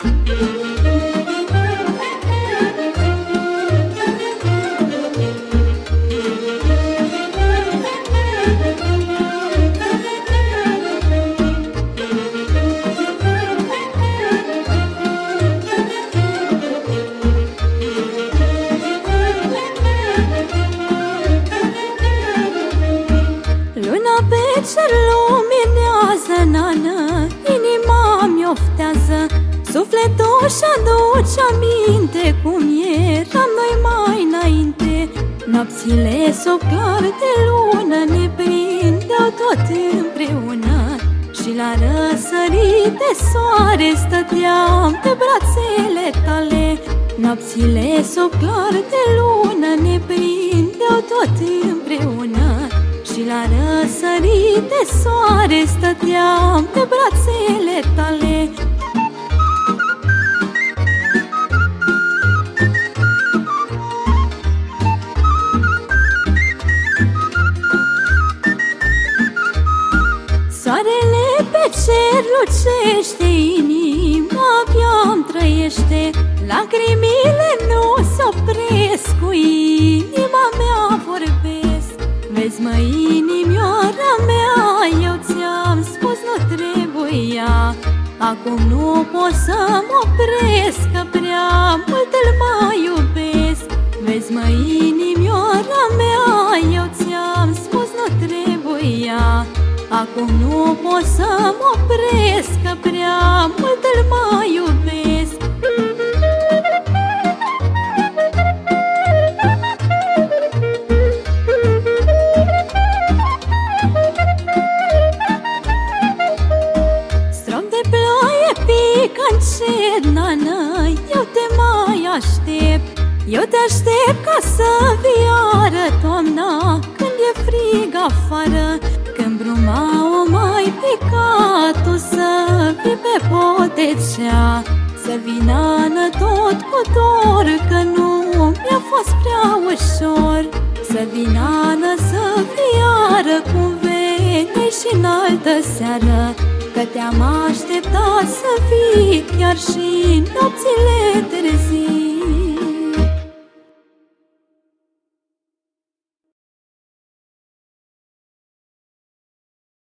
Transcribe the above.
Luna pe cer luminează, nană Inima mi oftează Sufletul și aduce aminte Cum eram noi mai înainte. Nopțile sub clar de lună Ne prindeau tot împreună. Și la răsărit de soare Stăteam pe brațele tale. Nopțile sub clar de lună Ne prindeau tot împreună. Și la răsărit de soare Stăteam pe brațele tale Soarele pe cer lucește Inima abia trăiește. Lacrimile nu se opresc Cu inima mea vorbesc. Vezi mă, inimioara mea Eu ți-am spus nu trebuia. Acum nu pot să mă opresc Că prea mult îl mai iubesc. Vezi mă, inimioara mea Eu ți-am spus nu trebuia Acum nu pot să mă opresc Că prea mult îl mai iubesc. Strom de ploaie pică încet, nană Eu te mai aștept. Eu te aștept ca să viară toamna Când e frig afară Când bruma o mai picat Tu să fii pe potecea Să vii nană tot cu dor Că nu mi-a fost prea ușor. Să vii nană să viară Cum veni și în altă seară Că te-am așteptat să vii chiar și nopțile târzii